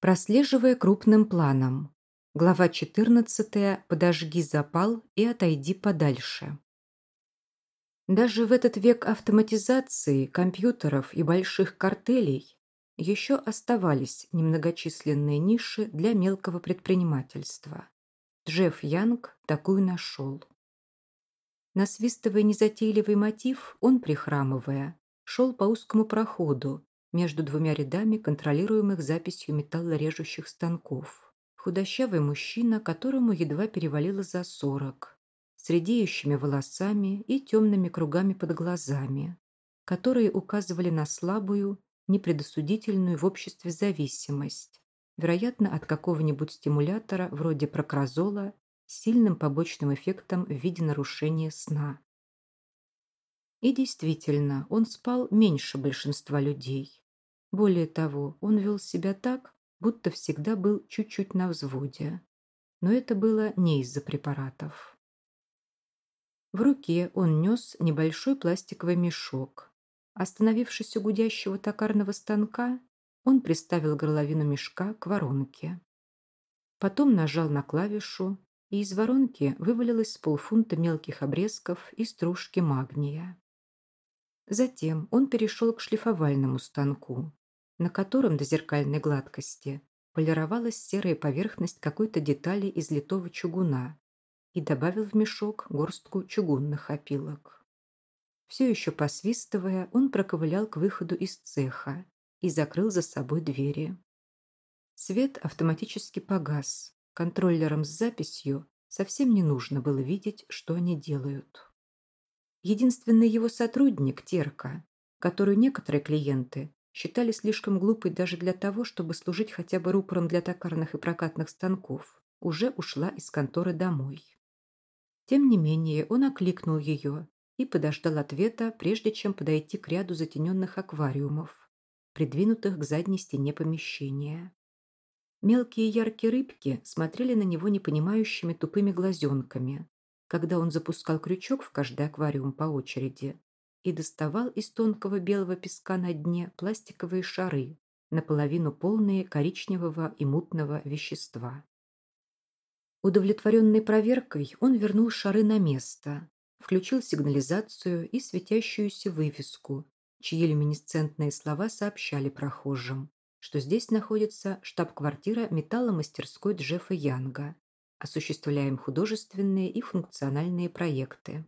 Прослеживая крупным планом. Глава 14. Подожги запал и отойди подальше. Даже в этот век автоматизации, компьютеров и больших картелей еще оставались немногочисленные ниши для мелкого предпринимательства. Джефф Янг такую нашел. Насвистывая незатейливый мотив, он, прихрамывая, шел по узкому проходу, между двумя рядами контролируемых записью металлорежущих станков. Худощавый мужчина, которому едва перевалило за сорок, с редеющими волосами и темными кругами под глазами, которые указывали на слабую, непредосудительную в обществе зависимость, вероятно, от какого-нибудь стимулятора вроде прокразола с сильным побочным эффектом в виде нарушения сна. И действительно, он спал меньше большинства людей. Более того, он вел себя так, будто всегда был чуть-чуть на взводе. Но это было не из-за препаратов. В руке он нес небольшой пластиковый мешок. Остановившись у гудящего токарного станка, он приставил горловину мешка к воронке. Потом нажал на клавишу, и из воронки вывалилось полфунта мелких обрезков и стружки магния. Затем он перешел к шлифовальному станку, на котором до зеркальной гладкости полировалась серая поверхность какой-то детали из литого чугуна и добавил в мешок горстку чугунных опилок. Все еще посвистывая, он проковылял к выходу из цеха и закрыл за собой двери. Свет автоматически погас. Контроллерам с записью совсем не нужно было видеть, что они делают. Единственный его сотрудник, Терка, которую некоторые клиенты считали слишком глупой даже для того, чтобы служить хотя бы рупором для токарных и прокатных станков, уже ушла из конторы домой. Тем не менее, он окликнул ее и подождал ответа, прежде чем подойти к ряду затененных аквариумов, придвинутых к задней стене помещения. Мелкие яркие рыбки смотрели на него непонимающими тупыми глазенками, когда он запускал крючок в каждый аквариум по очереди и доставал из тонкого белого песка на дне пластиковые шары, наполовину полные коричневого и мутного вещества. Удовлетворенный проверкой, он вернул шары на место, включил сигнализацию и светящуюся вывеску, чьи люминесцентные слова сообщали прохожим, что здесь находится штаб-квартира металломастерской Джеффа Янга, осуществляем художественные и функциональные проекты.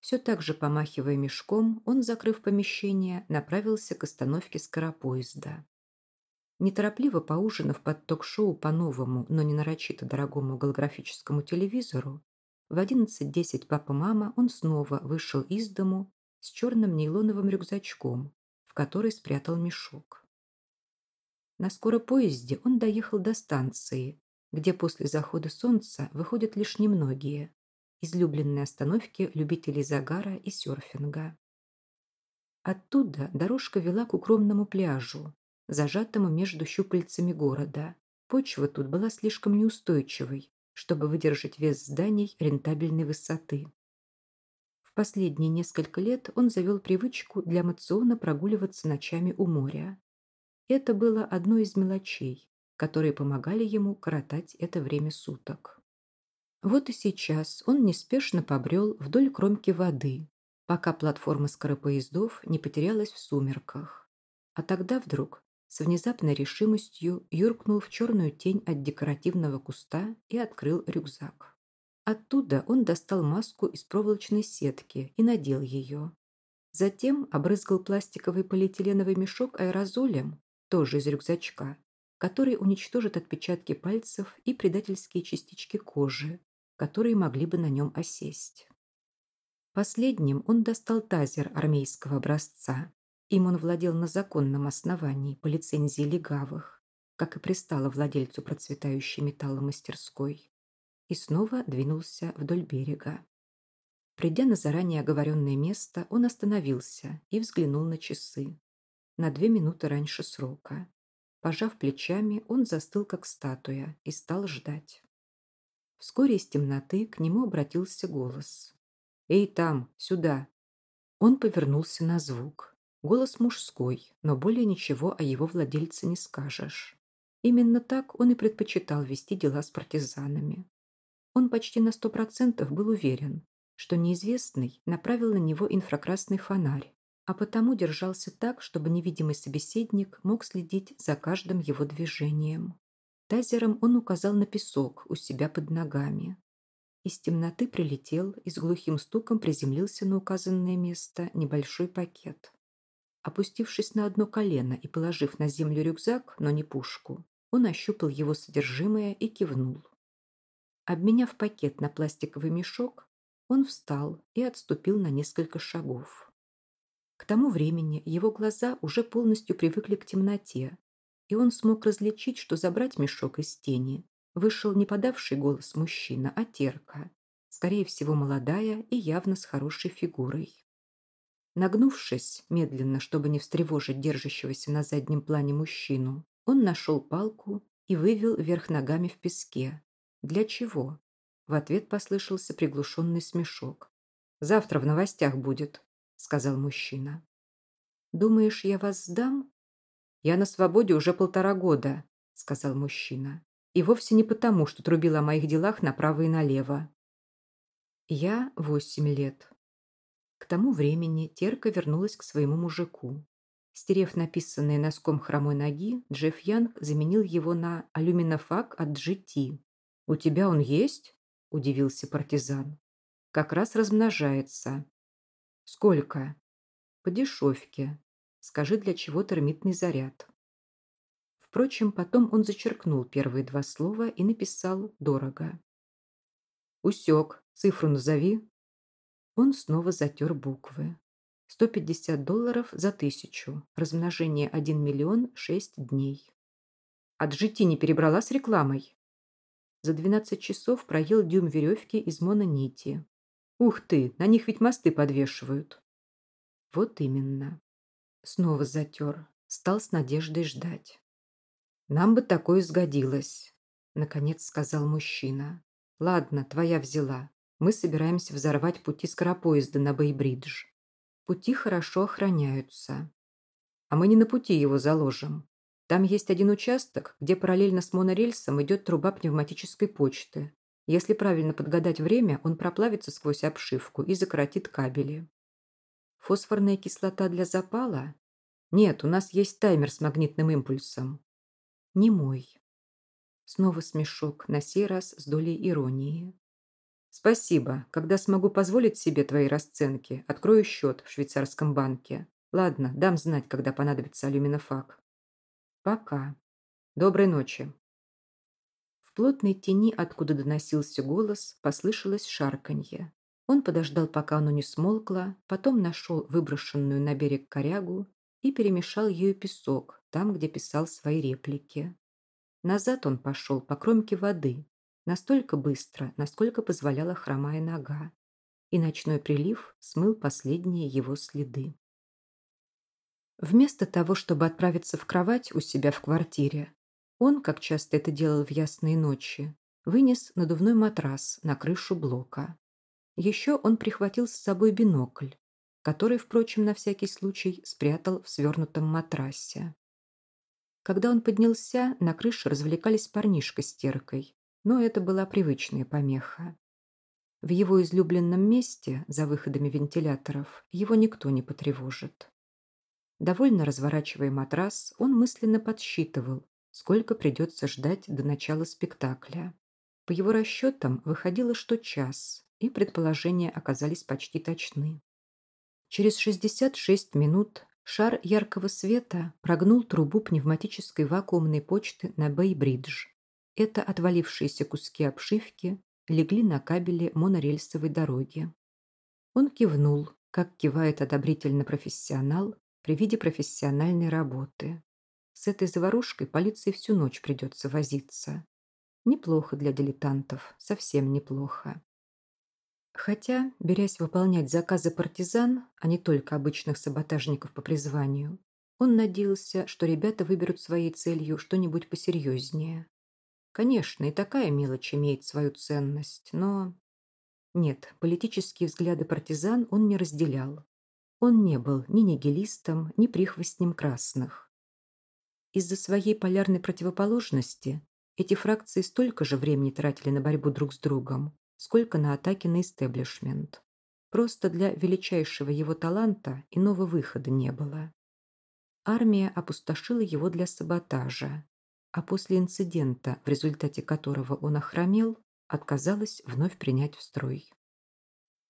Все так же помахивая мешком, он, закрыв помещение, направился к остановке скоропоезда. Неторопливо поужинав под ток-шоу по новому, но не нарочито дорогому голографическому телевизору, в 11.10 папа-мама он снова вышел из дому с черным нейлоновым рюкзачком, в который спрятал мешок. На скоропоезде он доехал до станции, где после захода солнца выходят лишь немногие, излюбленные остановки любителей загара и серфинга. Оттуда дорожка вела к укромному пляжу, зажатому между щупальцами города. Почва тут была слишком неустойчивой, чтобы выдержать вес зданий рентабельной высоты. В последние несколько лет он завел привычку для мациона прогуливаться ночами у моря. Это было одной из мелочей, которые помогали ему коротать это время суток. Вот и сейчас он неспешно побрел вдоль кромки воды, пока платформа скоропоездов не потерялась в сумерках. А тогда вдруг с внезапной решимостью юркнул в черную тень от декоративного куста и открыл рюкзак. Оттуда он достал маску из проволочной сетки и надел ее. Затем обрызгал пластиковый полиэтиленовый мешок аэрозолем, тоже из рюкзачка, который уничтожит отпечатки пальцев и предательские частички кожи, которые могли бы на нем осесть. Последним он достал тазер армейского образца. Им он владел на законном основании по лицензии легавых, как и пристало владельцу процветающей металломастерской, и снова двинулся вдоль берега. Придя на заранее оговоренное место, он остановился и взглянул на часы. На две минуты раньше срока. Пожав плечами, он застыл как статуя и стал ждать. Вскоре из темноты к нему обратился голос. «Эй, там, сюда!» Он повернулся на звук. Голос мужской, но более ничего о его владельце не скажешь. Именно так он и предпочитал вести дела с партизанами. Он почти на сто процентов был уверен, что неизвестный направил на него инфракрасный фонарь, а потому держался так, чтобы невидимый собеседник мог следить за каждым его движением. Тазером он указал на песок у себя под ногами. Из темноты прилетел и с глухим стуком приземлился на указанное место небольшой пакет. Опустившись на одно колено и положив на землю рюкзак, но не пушку, он ощупал его содержимое и кивнул. Обменяв пакет на пластиковый мешок, он встал и отступил на несколько шагов. К тому времени его глаза уже полностью привыкли к темноте, и он смог различить, что забрать мешок из тени вышел не подавший голос мужчина, а терка, скорее всего молодая и явно с хорошей фигурой. Нагнувшись медленно, чтобы не встревожить держащегося на заднем плане мужчину, он нашел палку и вывел вверх ногами в песке. Для чего? В ответ послышался приглушенный смешок. «Завтра в новостях будет», — сказал мужчина. «Думаешь, я вас сдам?» «Я на свободе уже полтора года», — сказал мужчина. «И вовсе не потому, что трубил о моих делах направо и налево». «Я восемь лет», к тому времени Терка вернулась к своему мужику. Стерев написанное носком хромой ноги, Джефф Янг заменил его на алюминофак от GT. «У тебя он есть?» – удивился партизан. «Как раз размножается». «Сколько?» «По дешевке. Скажи, для чего термитный заряд». Впрочем, потом он зачеркнул первые два слова и написал «дорого». «Усек. Цифру назови», он снова затер буквы. 150 долларов за тысячу. Размножение 1 миллион 6 дней. От жити не перебрала с рекламой. За 12 часов проел дюйм веревки из мононити. Ух ты, на них ведь мосты подвешивают. Вот именно. Снова затер. Стал с надеждой ждать. Нам бы такое сгодилось, наконец сказал мужчина. Ладно, твоя взяла. Мы собираемся взорвать пути скоропоезда на Бейбридж. Пути хорошо охраняются. А мы не на пути его заложим. Там есть один участок, где параллельно с монорельсом идет труба пневматической почты. Если правильно подгадать время, он проплавится сквозь обшивку и закоротит кабели. Фосфорная кислота для запала? Нет, у нас есть таймер с магнитным импульсом. Не мой. Снова смешок, на сей раз с долей иронии. «Спасибо. Когда смогу позволить себе твои расценки, открою счет в швейцарском банке. Ладно, дам знать, когда понадобится алюминофак». «Пока. Доброй ночи». Плотной тени, откуда доносился голос, послышалось шарканье. Он подождал, пока оно не смолкло, потом нашел выброшенную на берег корягу и перемешал ею песок там, где писал свои реплики. Назад он пошел по кромке воды, Настолько быстро, насколько позволяла хромая нога. И ночной прилив смыл последние его следы. Вместо того, чтобы отправиться в кровать у себя в квартире, он, как часто это делал в ясные ночи, вынес надувной матрас на крышу блока. Еще он прихватил с собой бинокль, который, впрочем, на всякий случай спрятал в свернутом матрасе. Когда он поднялся, на крыше развлекались парнишка с теркой, но это была привычная помеха. В его излюбленном месте, за выходами вентиляторов, его никто не потревожит. Довольно разворачивая матрас, он мысленно подсчитывал, сколько придется ждать до начала спектакля. По его расчетам выходило, что час, и предположения оказались почти точны. Через 66 минут шар яркого света прогнул трубу пневматической вакуумной почты на Бэй-Бридж это отвалившиеся куски обшивки легли на кабеле монорельсовой дороги. Он кивнул, как кивает одобрительно профессионал при виде профессиональной работы. С этой заварушкой полиции всю ночь придется возиться. Неплохо для дилетантов, совсем неплохо. Хотя, берясь выполнять заказы партизан, а не только обычных саботажников по призванию, он надеялся, что ребята выберут своей целью что-нибудь посерьезнее. Конечно, и такая мелочь имеет свою ценность, но... Нет, политические взгляды партизан он не разделял. Он не был ни нигилистом, ни прихвостнем красных. Из-за своей полярной противоположности эти фракции столько же времени тратили на борьбу друг с другом, сколько на атаки на истеблишмент. Просто для величайшего его таланта иного выхода не было. Армия опустошила его для саботажа, а после инцидента, в результате которого он охромел, отказалась вновь принять в строй.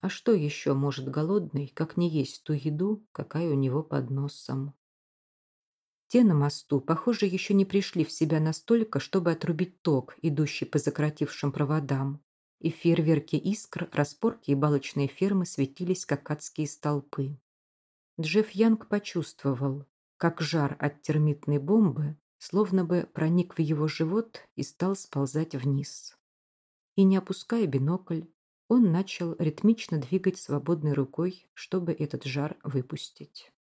А что еще может голодный, как не есть ту еду, какая у него под носом? Те на мосту, похоже, еще не пришли в себя настолько, чтобы отрубить ток, идущий по закоротившим проводам, и фейерверки искр, распорки и балочные фермы светились, как адские столпы. Джефф Янг почувствовал, как жар от термитной бомбы словно бы проник в его живот и стал сползать вниз. И не опуская бинокль, он начал ритмично двигать свободной рукой, чтобы этот жар выпустить.